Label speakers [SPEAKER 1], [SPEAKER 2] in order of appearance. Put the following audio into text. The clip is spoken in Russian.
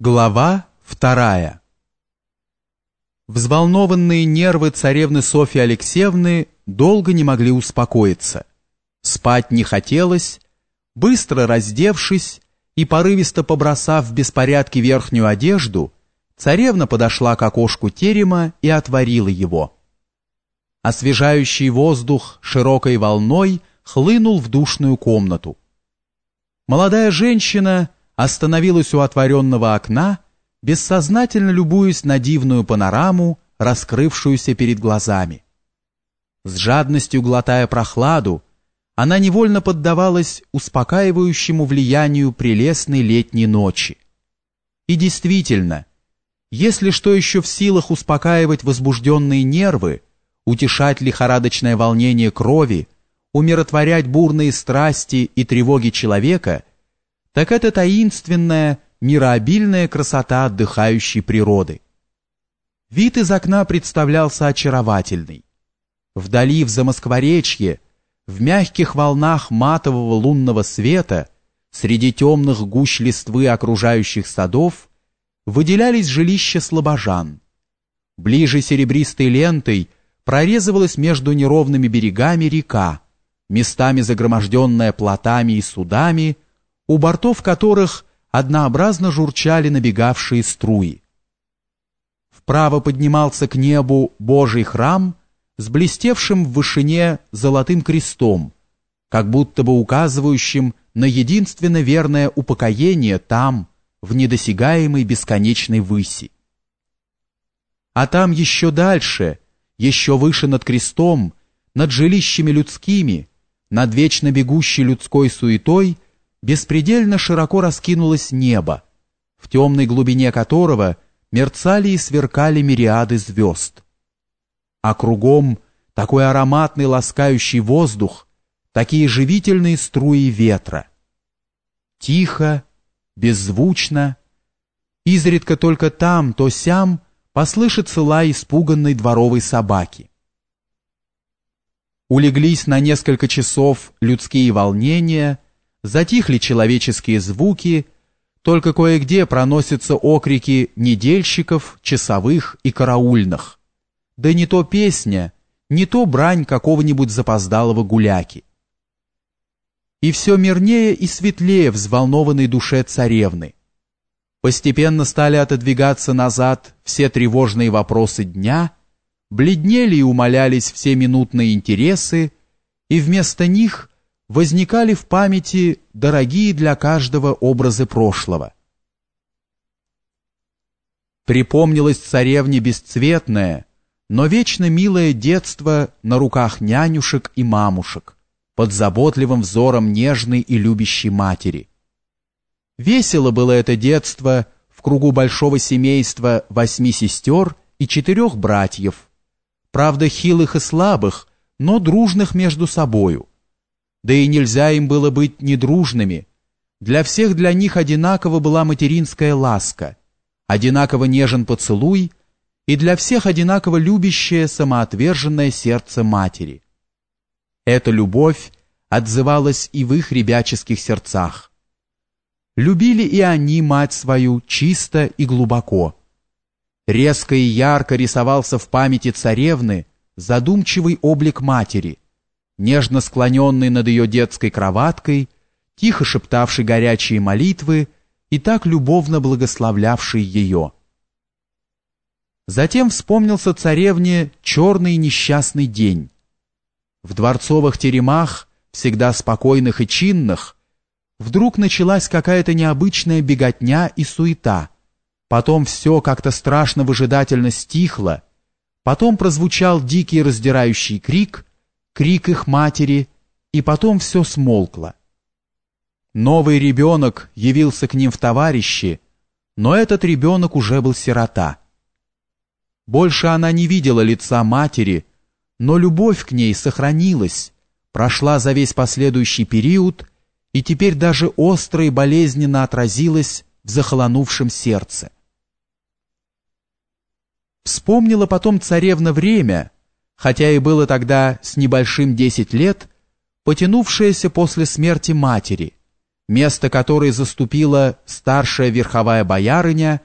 [SPEAKER 1] Глава вторая Взволнованные нервы царевны Софьи Алексеевны долго не могли успокоиться. Спать не хотелось, быстро раздевшись и порывисто побросав в беспорядке верхнюю одежду, царевна подошла к окошку терема и отворила его. Освежающий воздух широкой волной хлынул в душную комнату. Молодая женщина остановилась у отворенного окна, бессознательно любуясь на дивную панораму, раскрывшуюся перед глазами. С жадностью глотая прохладу, она невольно поддавалась успокаивающему влиянию прелестной летней ночи. И действительно, если что еще в силах успокаивать возбужденные нервы, утешать лихорадочное волнение крови, умиротворять бурные страсти и тревоги человека – так это таинственная, мирообильная красота отдыхающей природы. Вид из окна представлялся очаровательный. Вдали в Замоскворечье, в мягких волнах матового лунного света, среди темных гущ листвы окружающих садов, выделялись жилища слабожан. Ближе серебристой лентой прорезывалась между неровными берегами река, местами загроможденная плотами и судами, у бортов которых однообразно журчали набегавшие струи. Вправо поднимался к небу Божий храм с блестевшим в вышине золотым крестом, как будто бы указывающим на единственно верное упокоение там, в недосягаемой бесконечной выси. А там еще дальше, еще выше над крестом, над жилищами людскими, над вечно бегущей людской суетой — беспредельно широко раскинулось небо, в темной глубине которого мерцали и сверкали мириады звезд. А кругом такой ароматный ласкающий воздух, такие живительные струи ветра. Тихо, беззвучно, изредка только там, то сям послышится лай испуганной дворовой собаки. Улеглись на несколько часов людские волнения — затихли человеческие звуки, только кое-где проносятся окрики недельщиков, часовых и караульных. Да не то песня, не то брань какого-нибудь запоздалого гуляки. И все мирнее и светлее взволнованной душе царевны. Постепенно стали отодвигаться назад все тревожные вопросы дня, бледнели и умолялись все минутные интересы, и вместо них – возникали в памяти дорогие для каждого образы прошлого. Припомнилось царевне бесцветное, но вечно милое детство на руках нянюшек и мамушек, под заботливым взором нежной и любящей матери. Весело было это детство в кругу большого семейства восьми сестер и четырех братьев, правда хилых и слабых, но дружных между собою да и нельзя им было быть недружными. Для всех для них одинаково была материнская ласка, одинаково нежен поцелуй и для всех одинаково любящее самоотверженное сердце матери. Эта любовь отзывалась и в их ребяческих сердцах. Любили и они мать свою чисто и глубоко. Резко и ярко рисовался в памяти царевны задумчивый облик матери – нежно склоненный над ее детской кроваткой, тихо шептавший горячие молитвы и так любовно благословлявший ее. Затем вспомнился царевне черный несчастный день. В дворцовых теремах, всегда спокойных и чинных, вдруг началась какая-то необычная беготня и суета. Потом все как-то страшно выжидательно стихло, потом прозвучал дикий раздирающий крик — крик их матери, и потом все смолкло. Новый ребенок явился к ним в товарищи, но этот ребенок уже был сирота. Больше она не видела лица матери, но любовь к ней сохранилась, прошла за весь последующий период и теперь даже остро и болезненно отразилась в захолонувшем сердце. Вспомнила потом царевна время, хотя и было тогда с небольшим десять лет, потянувшееся после смерти матери, место которой заступила старшая верховая боярыня